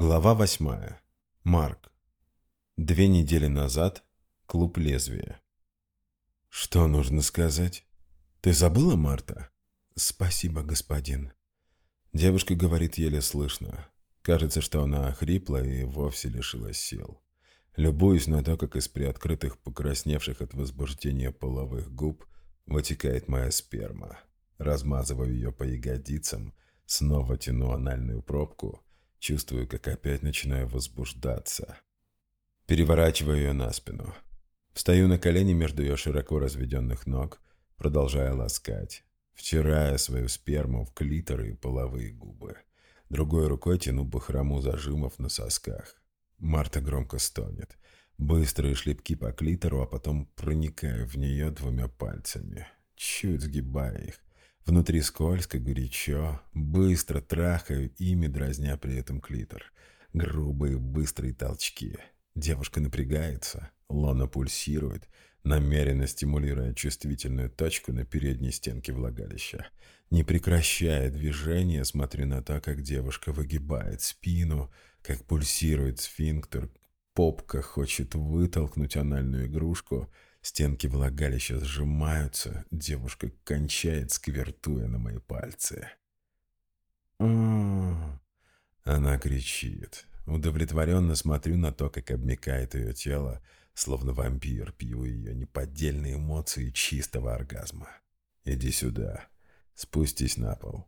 Глава восьмая. Марк. Две недели назад. Клуб лезвия. Что нужно сказать? Ты забыла, Марта? Спасибо, господин. Девушка говорит еле слышно. Кажется, что она охрипла и вовсе лишилась сил. Любуюсь на то, как из приоткрытых, покрасневших от возбуждения половых губ вытекает моя сперма. Размазываю ее по ягодицам, снова тяну анальную пробку — Чувствую, как опять начинаю возбуждаться. Переворачиваю ее на спину. Встаю на колени между ее широко разведенных ног, продолжая ласкать, втирая свою сперму в клитор и половые губы. Другой рукой тяну бахрому зажимов на сосках. Марта громко стонет. Быстрые шлепки по клитору, а потом проникаю в нее двумя пальцами, чуть сгибая их, Внутри скользко, горячо, быстро трахаю ими, дразня при этом клитор. Грубые, быстрые толчки. Девушка напрягается, лона пульсирует, намеренно стимулируя чувствительную точку на передней стенке влагалища. Не прекращая движения, смотрю на то, как девушка выгибает спину, как пульсирует сфинктер, попка хочет вытолкнуть анальную игрушку — Стенки влагалища сжимаются, девушка кончает, сквертуя на мои пальцы. Она кричит. Удовлетворенно смотрю на то, как обмекает ее тело, словно вампир, пью ее неподдельные эмоции чистого оргазма. «Иди сюда. Спустись на пол».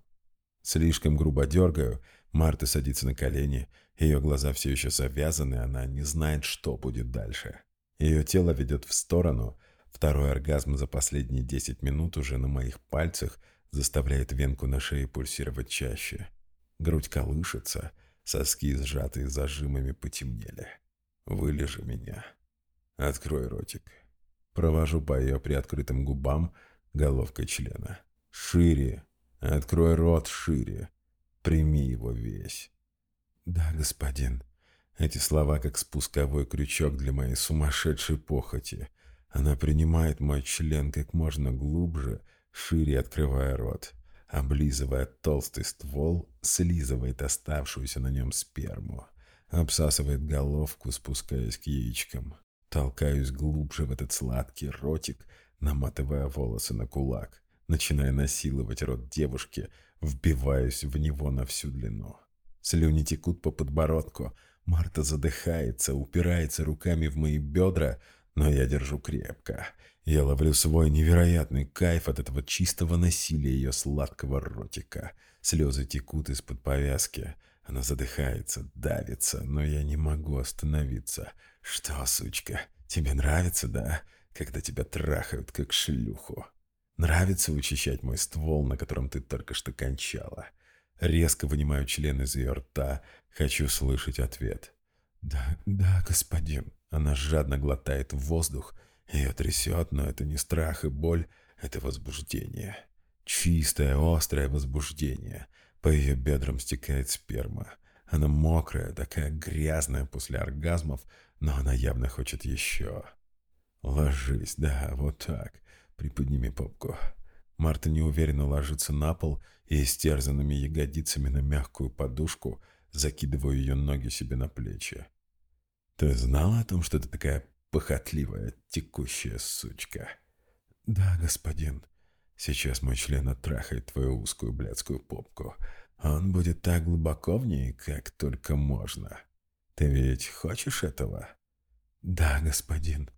Слишком грубо дергаю, Марта садится на колени, ее глаза все еще завязаны, она не знает, что будет дальше. Ее тело ведет в сторону. Второй оргазм за последние 10 минут уже на моих пальцах заставляет венку на шее пульсировать чаще. Грудь колышется, соски, сжатые зажимами, потемнели. «Вылежи меня. Открой ротик». Провожу по ее приоткрытым губам головкой члена. «Шире. Открой рот шире. Прими его весь». «Да, господин», эти слова как спусковой крючок для моей сумасшедшей похоти. Она принимает мой член как можно глубже, шире открывая рот. Облизывая толстый ствол, слизывает оставшуюся на нем сперму. Обсасывает головку, спускаясь к яичкам. Толкаюсь глубже в этот сладкий ротик, наматывая волосы на кулак. Начиная насиловать рот девушки, вбиваюсь в него на всю длину. Слюни текут по подбородку — Марта задыхается, упирается руками в мои бедра, но я держу крепко. Я ловлю свой невероятный кайф от этого чистого насилия ее сладкого ротика. Слезы текут из-под повязки. Она задыхается, давится, но я не могу остановиться. Что, сучка, тебе нравится, да? Когда тебя трахают, как шлюху. Нравится вычищать мой ствол, на котором ты только что кончала. Резко вынимаю член из ее рта, хочу слышать ответ. «Да, да, господин». Она жадно глотает воздух, ее трясет, но это не страх и боль, это возбуждение. Чистое, острое возбуждение. По ее бедрам стекает сперма. Она мокрая, такая грязная после оргазмов, но она явно хочет еще. Ложись, да, вот так. Приподними попку. Марта неуверенно ложится на пол и истерзанными ягодицами на мягкую подушку закидываю ее ноги себе на плечи. «Ты знала о том, что ты такая похотливая, текущая сучка?» «Да, господин. Сейчас мой член оттрахает твою узкую блядскую попку. Он будет так глубоко в ней, как только можно. Ты ведь хочешь этого?» «Да, господин».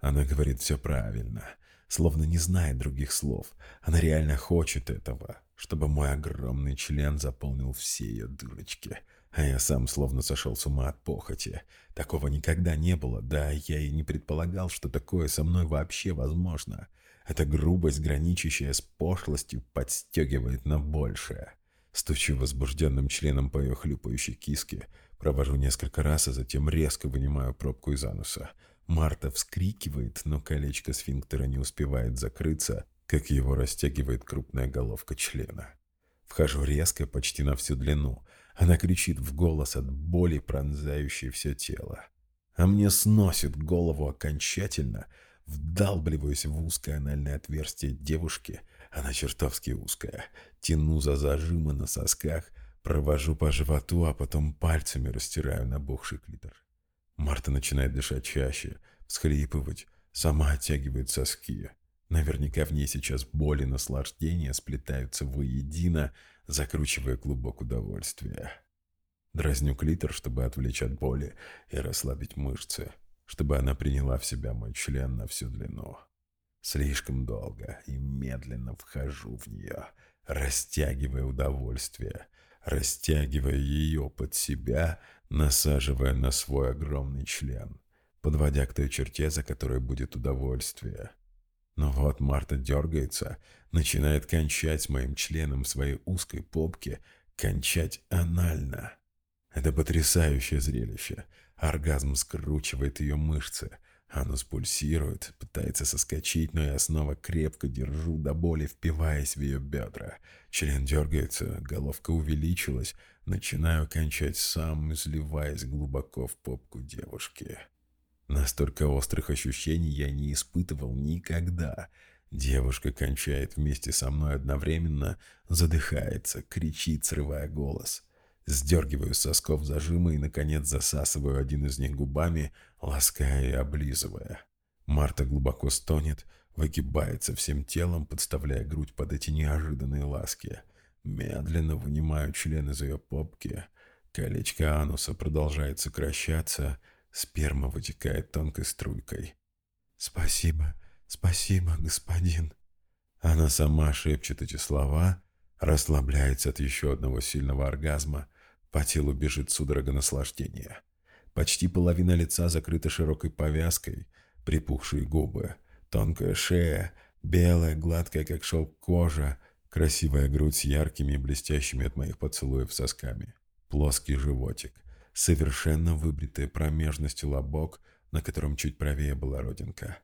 Она говорит все правильно словно не знает других слов. Она реально хочет этого, чтобы мой огромный член заполнил все ее дырочки. А я сам словно сошел с ума от похоти. Такого никогда не было, да я и не предполагал, что такое со мной вообще возможно. Эта грубость, граничащая с пошлостью, подстегивает на большее. Стучу возбужденным членом по ее хлюпающей киске, провожу несколько раз, а затем резко вынимаю пробку из ануса — Марта вскрикивает, но колечко сфинктера не успевает закрыться, как его растягивает крупная головка члена. Вхожу резко, почти на всю длину. Она кричит в голос от боли, пронзающей все тело. А мне сносит голову окончательно, вдалбливаюсь в узкое анальное отверстие девушки, она чертовски узкая, тяну за зажимы на сосках, Провожу по животу, а потом пальцами растираю набухший клитор. Марта начинает дышать чаще, всхлипывать, сама оттягивает соски. Наверняка в ней сейчас боль и наслаждение сплетаются воедино, закручивая клубок удовольствия. Дразню клитор, чтобы отвлечь от боли и расслабить мышцы, чтобы она приняла в себя мой член на всю длину. Слишком долго и медленно вхожу в нее, растягивая удовольствие, растягивая ее под себя, насаживая на свой огромный член, подводя к той черте, за которой будет удовольствие. Но вот Марта дергается, начинает кончать моим членом своей узкой попке, кончать анально. Это потрясающее зрелище. Оргазм скручивает ее мышцы. Анус пульсирует, пытается соскочить, но я снова крепко держу до боли, впиваясь в ее бедра. Член дергается, головка увеличилась. Начинаю кончать сам, изливаясь глубоко в попку девушки. Настолько острых ощущений я не испытывал никогда. Девушка кончает вместе со мной одновременно, задыхается, кричит, срывая голос. Сдергиваю сосков зажима и, наконец, засасываю один из них губами, лаская и облизывая. Марта глубоко стонет, выгибается всем телом, подставляя грудь под эти неожиданные ласки. Медленно вынимаю член из ее попки. Колечко ануса продолжает сокращаться — Сперма вытекает тонкой струйкой. «Спасибо, спасибо, господин». Она сама шепчет эти слова, расслабляется от еще одного сильного оргазма, по телу бежит судорога наслаждения. Почти половина лица закрыта широкой повязкой, припухшие губы, тонкая шея, белая, гладкая, как шелк кожа, красивая грудь с яркими и блестящими от моих поцелуев сосками, плоский животик совершенно выбритая промежность и лобок, на котором чуть правее была родинка.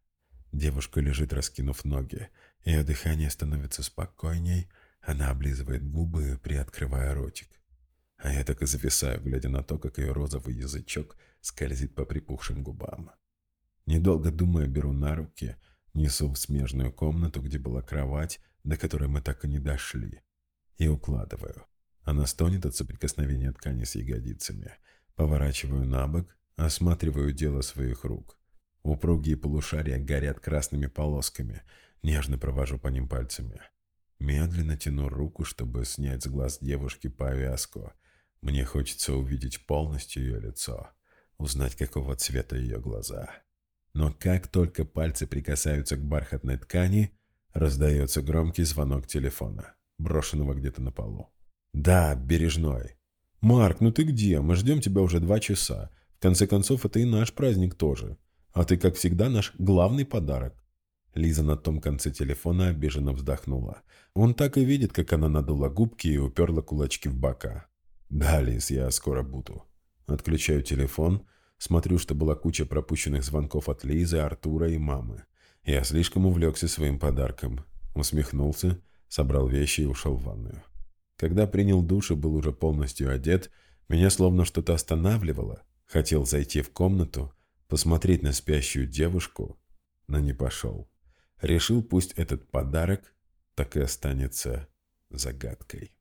Девушка лежит, раскинув ноги. Ее дыхание становится спокойней, она облизывает губы, приоткрывая ротик. А я так и зависаю, глядя на то, как ее розовый язычок скользит по припухшим губам. Недолго думая, беру на руки, несу в смежную комнату, где была кровать, до которой мы так и не дошли, и укладываю. Она стонет от соприкосновения ткани с ягодицами – Поворачиваю на бок, осматриваю дело своих рук. Упругие полушария горят красными полосками, нежно провожу по ним пальцами. Медленно тяну руку, чтобы снять с глаз девушки повязку. Мне хочется увидеть полностью ее лицо, узнать, какого цвета ее глаза. Но как только пальцы прикасаются к бархатной ткани, раздается громкий звонок телефона, брошенного где-то на полу. «Да, бережной. «Марк, ну ты где? Мы ждем тебя уже два часа. В конце концов, это и наш праздник тоже. А ты, как всегда, наш главный подарок». Лиза на том конце телефона обиженно вздохнула. Он так и видит, как она надула губки и уперла кулачки в бока. «Да, Лиз, я скоро буду». Отключаю телефон, смотрю, что была куча пропущенных звонков от Лизы, Артура и мамы. Я слишком увлекся своим подарком. Усмехнулся, собрал вещи и ушел в ванную. Когда принял душ и был уже полностью одет, меня словно что-то останавливало. Хотел зайти в комнату, посмотреть на спящую девушку, но не пошел. Решил, пусть этот подарок так и останется загадкой.